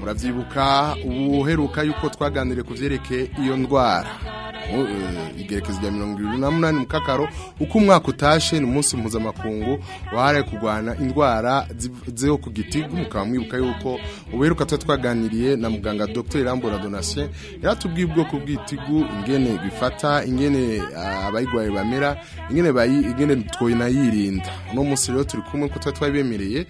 murabyibuka ubu yuko twaganiriye ku byerekeye iyo ndwara aho eh, igerekezo mirongo irindwi n'umunani mukakaro uko umwaka utashe ni umunsi mpuzamakungu wahariwe kurwanya indwara zo ku giti mukaba mwibuka yuko uberuka tuba twaganiriye na muganga dr irambura donatien yaratubwiye ubwoko bw'itigu ingene bifata ingene ah, abayirwaye bamera ingene ingene twanayirinda uno munsi rero turi kumwe ko tuba twabemereye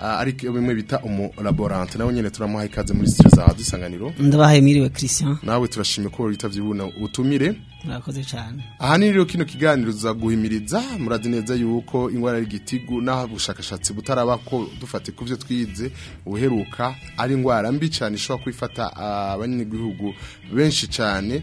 ah, ariko bimwe bita umulaborante nawe nyine turamuha ikaze muri studio za dusanganiro ndabahaye miriwe Christian nawe turashimye ko witavye ubutumire murakoze cyane aha kino kiganiro tuzaguhimiriza murazi neza yuko ingwara y'igitigu n'aho bushakashatsi butaraba ko dufate ku byo twize uheruka ari ingwara mbi cyane ishobora kwifata ah, abanyagihugu benshi cyane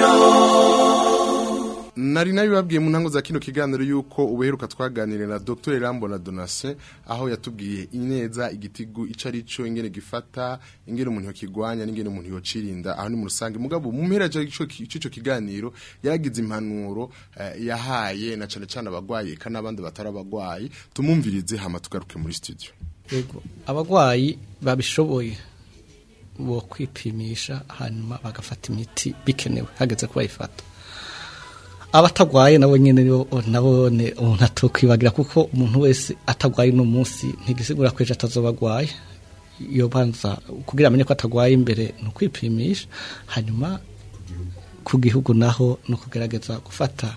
Isanganiro nari nabibabwiye mu ntango za kino kiganiro yuko ubuheruka twaganiriye na Dr Rambona Donacien aho yatubwiye ineza igitigu ico ari ingene gifata ingene umuntu yakigwanya n'ingene umuntu yocirinda aho ni mu rusange mugabo mu mpera cyo kiganiro yaragize impanuro uh, yahaye na cane cane abagwaye kana abandi batarabagwaye tumumvirize hama tugaruke muri studio yego abagwayi babishoboye bo kwipimisha hanyuma bagafata imiti bikenewe hageze ko bayifata abatagwaye nabo nyine nabo umuntu atokwibagira kuko umuntu wese atagwaye no munsi ntigisigura kweje atazobagwaye yo banza kugira amenye ko atagwaye imbere no kwipimisha hanyuma ku gihugu naho no kugerageza gufata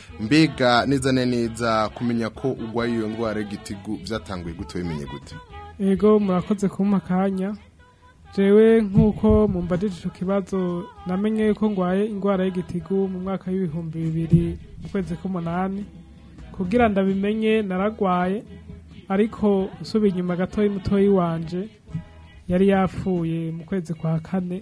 mbega neza neza kumenya ko urwaye iyo ndwara y'igitigu byatanguye gute wimenye gute yego murakoze kumpa akanya jewe nk'uko mumbageje icyo kibazo namenye ko ngwaye indwara y'igitigu mu mwaka w'ibihumbi bibiri mu kwezi k'umunani kugira ndabimenye naragwaye ariko usubiye inyuma gatoya mutoya wanje yari yapfuye mu kwezi kwa kane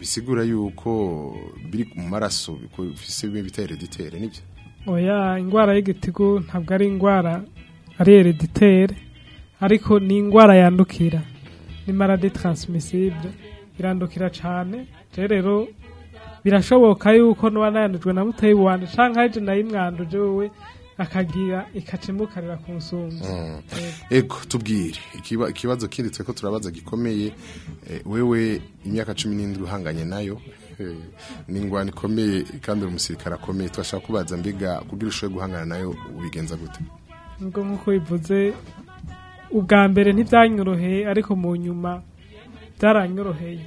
bisigura yuko biri mu maraso bifise ibitere ditere nibyo oya indwara y'igitigu ntabwo ari indwara ari hereditere ariko ni indwara yandukira ni marade taransimisibure irandukira cyane rero birashoboka yuko nuba nayandujwe na mutayi wanjye cyangwa haje nayimwanduje wowe akagira ikacemukarira ku nsumbu mm. ego tubwire ikibazo kiritswe ko turabaza gikomeye eh, wewe imyaka cumi n'indwi uhanganye nayo eh, ni ingwani ikomeye kandi umusirikare akomeye turashaka kubaza mbega kugira ushoboye guhangana nayo ubigenza gute nubwo nk'uko bivuze ubwa mbere ntibyanyoroheye ariko mu nyuma byaranyoroheye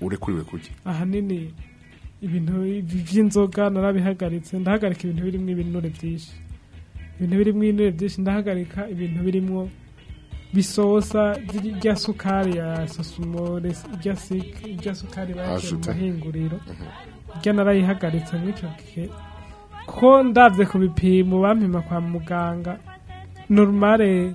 urekuriwe kurya ahanini ibintu by'inzoga narabihagaritse ndahaganika ibintu birimo ibinure byinshi ibintu birimo ibinure byinshi ndahagarika ibintu birimo bisosa rya sukari ya sosumore rya sukari baje ah, mu mahinguriro mhm. rya narayihagaritse muri icyo gihe ko ndabye ku bipimo bampima kwa muganga normale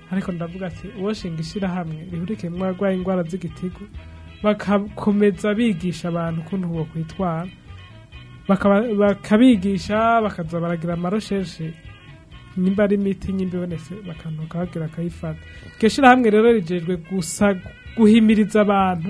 ariko ndavuga ati uwo shinga ishyirahamwe rihurikiyemo abarwaye indwara z'igitigu bagakomeza bigisha abantu ukuntu uwo kwitwara bakabigisha bakaza baragira amarosheshi nimba ari imiti nyimba ibonetse bakantuka bagira akayifata iryo rero rigejwe gusa guhimiriza abantu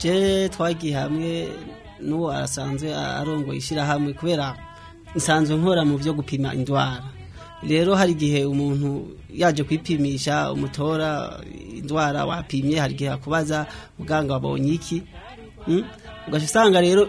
je twagiye hamwe n'uwo arasanzwe arongoye ishyirahamwe kubera nsanzwe nkora mu byo gupima indwara rero hari igihe umuntu yaje kwipimisha umutora indwara wapimye hari igihe akubaza muganga wabonye iki hmm? ugasanga rero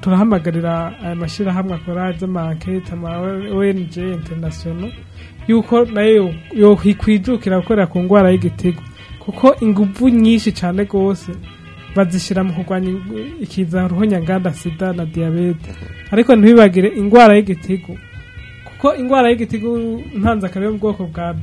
turahamagarira aya mashyirahamwe akora ry'amankete ama ONG international yuko nayo yokwijukira gukorera ku ndwara y'igitego kuko ingufu nyinshi cyane rwose bazishyira mu kurwanya ikiza ruhonyanganda sida na diyabete mhm. ariko ntibibagire indwara y'igitigu kuko indwara y'igitigu ntanze akaba yo mu bwa b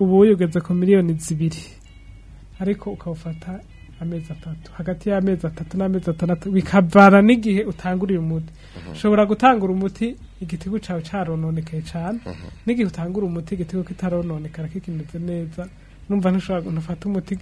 ubu yugeze ku miliyoni zibiri ariko ukawufata amezi atatu hagati y'amezi atatu n'amezi atandatu bikavana n'igihe utangurira umuti mhm. ushobora gutangura umuti igitigo cyawe cyarononekaye cyane mhm. n'igihe utangura umuti igitigu kitarononekara kikimeze neza numva ntushobora ntufate umuti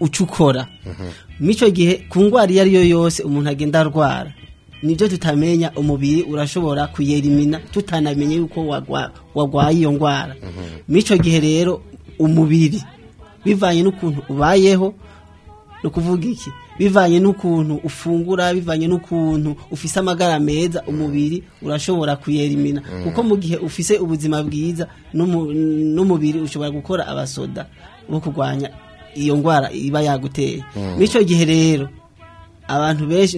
ucukora ukora gihe ku ndwara iyo ariyo yose umuntu agenda arwara nibyo tutamenya umubiri urashobora kuyerimina tutanamenye yuko warwaye iyo ndwara icyo gihe rero umubiri bivanye n'ukuntu ubayeho ni ukuvuga iki bivanye n'ukuntu ufungura bivanye n'ukuntu ufise amagara meza umubiri urashobora kuyerimina kuko mu gihe ufise ubuzima bwiza n'umubiri ushobora gukora abasoda bo kurwanya iyo ndwara iba yaguteye n'icyo hmm. gihe rero abantu benshi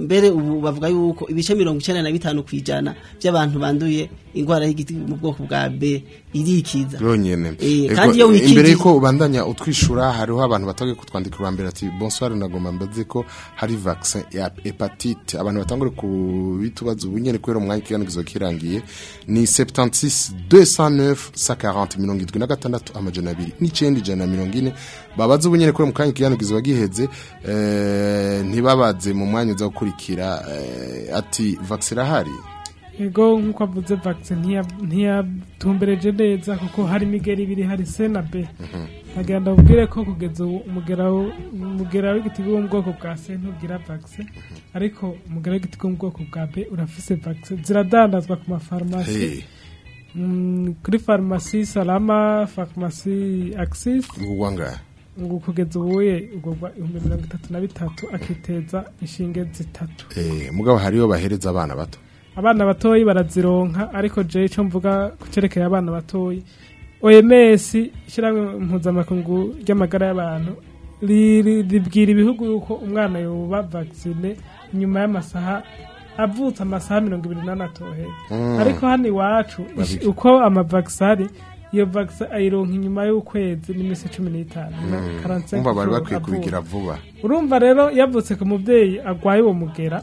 mbere ubu bavuga yuko ibice mirongo icyenda na bitanu ku ijana by'abantu banduye indwara y'igiti mu bwoko bwa B irikiza yonyene eh, kandi iyo eh, wikije imbere yuko ubandanya utwishura hariho abantu batagiye kutwandikira mbere ati bonsoir nagomba mbaze ko hari vaccin ya hepatite abantu batangure kubitubaza ubunyene kwero umwanya kigana kizokirangiye ni 76 209 140 mirongo itwi na gatandatu amajana abiri n'icenda mirongo babaze ubunyene kwero umwanya kigana kizoba giheze eh, ntibabaze mu mwanya uzakurikira gukurikira eh, ati vaccin irahari yego nk'uko avuze vagisine ntiyatumbereje neza kuko hari igera ibiri hari se na be nagenda ndabwire ko kugeza umugera w'igiti wo mu bwoko bwa se ntugira vagisine mm-hmm. ariko umugera w'igiti wo mu bwoko bwa be urafise vagisine ziradandazwa ku mafarumasi mm, kuri farumasi salama farumasi agisisi ngo kugeza ubuye ugurwa ibihumbi mirongo itatu na bitatu akiteza inshinge zitatu eh, mugabo hariyo bahereza abana bato abana batoyi barazironka ariko je icyo mvuga cyerekeye abana batoyi OMS ishyirahamwe mpuzamakungu ry'amagara y'abantu ribwira ibihugu yuko umwana yoba vaccine nyuma y'amasaha avutse amasaha mirongo ibiri n'anatohera mm. ariko hano iwacu uko amavagisi ari iyo vagisi ayironka inyuma y'ukwezi n'iminsi cumi n'itanu mm. bari bakwiye kubigira vuba urumva rero yavutse ku mubyeyi agwaye uwo mugera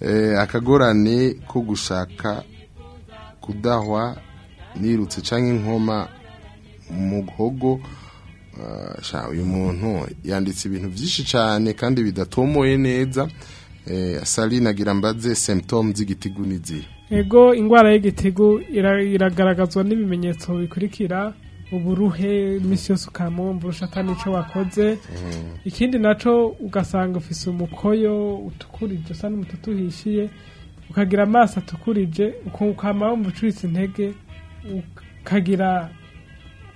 eh, akagorane ko gushaka kudahwa nirutse cyangwa inkoma mu gogo eh, uyu muntu yanditse ibintu byinshi cyane kandi bidatomoye neza asalinagira eh, mbaze semitomu z'igitigu n'igihe ego indwara y'igitigu iragaragazwa n'ibimenyetso bikurikira uburuhe iminsi yose ukamwumva ushaka n'icyo wakoze mm. ikindi nacyo ugasanga ufise umukoyo utukura usa n'umututu uhishiye ukagira amaso atukurije ukama wumva ucuritse intege ukagira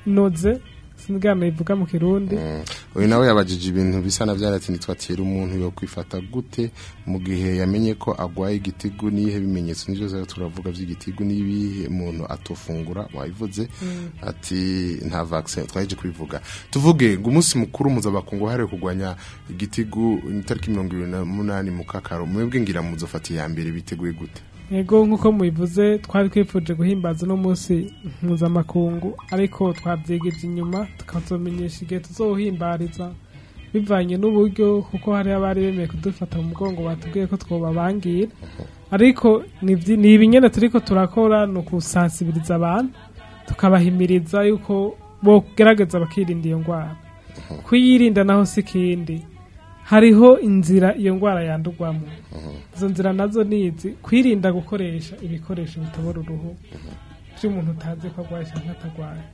noze sinzi ivuga mu kirundi mm. uyu nawe yabajije ibintu bisa na byaratinitwa atera umuntu yo kwifata gute mu gihe yamenye ko agwaye igitigu n’ihe bimenyetso n'ibyo turavuga by'igitigu n'ibihe umuntu atofungura wabivuze mm. ati nta vaccine twaje kubivuga tuvuge ngo umunsi mukuru muzabakungu hariwe kurwanya igitigu itariki mirongo irindwi na munani mu kakaro mwebwe ngira muzofata iya mbere biteguye gute ego nk'uko mubivuze twari twifuje guhimbaza uno munsi mpuzamakungu ariko twabyegeje inyuma tukatumenyesha igihe tuzawuhimbariza bivanye n'uburyo kuko hari abari bemeye kudufata mu mugongo batubwiye ko twobabangira ariko ni ibinyene turiko turakora ni ukusansibiriza abantu tukabahimiriza yuko bogerageza bakirinda iyo ndwara kuyirinda naho si ikindi hariho inzira iyo ndwara yandurwamo mhm. izo nzira nazo nizi kwirinda gukoresha ibikoresho bitabora uruhu by'umuntu mhm. utazi ko arwaye cyangwa atarwaye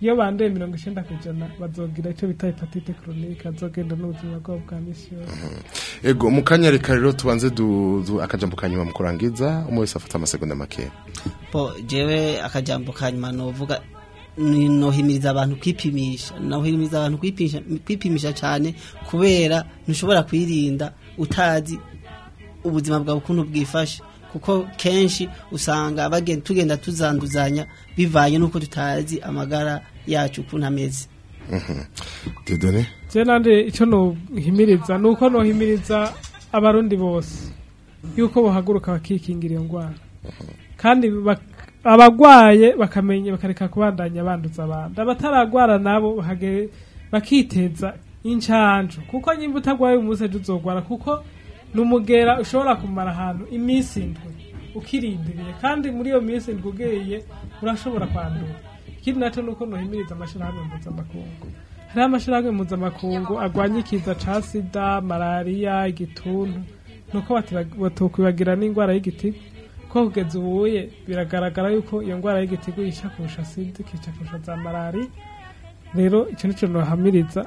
iyo banduye mirongo icyenda ku ijana bazogira icyo bita hepatite koronike azogenda n'ubuzima bwabo bwa misiyo mhm. ego mu kanya reka rero tubanze akajambo ka nyuma mu kurangiza umwe wese afata amasegonda makeya bo jewe akajambo ka nyuma ni uvuga nohimiriza abantu kwipimisha nohimiriza abantu kwipimisha cyane kubera ntushobora kwirinda utazi ubuzima bwawe ukuntu bwifashe kuko kenshi usanga tugenda tuzanduzanya bivanye n'uko tutazi amagara yacu ukuntu ameze tudore mhm. nande icyo nuhimiriza ni uko nuhimiriza abarundi bose yuko bahaguruka bakikingira iyo ndwara kandi abarwaye bakamenya bakareka kubandanya banduza abandi abatararwara nabo bakiteza incancu kuko nyimba utarwaye umuze ejo kuko ni umugera ushobora kumara ahantu iminsi indwi ukirindiriye kandi muri iyo minsi indwi ugeye urashobora kwandura ikindi nacyo ni uko nuhimiriza amashyirahamwe mpuzamakungu hariho amashyirahamwe mpuzamakungu arwanya ikiza cya sida malariya igituntu ni uko batukwibagira n'indwara y'igitigu ko kugeza ubuye biragaragara yuko iyo ndwara y'igitigu yica kurusha sida ikica kurusha za malariya rero icyo ni cyo ntuhamiriza